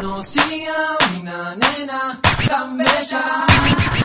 Conocí a una nena tan bella.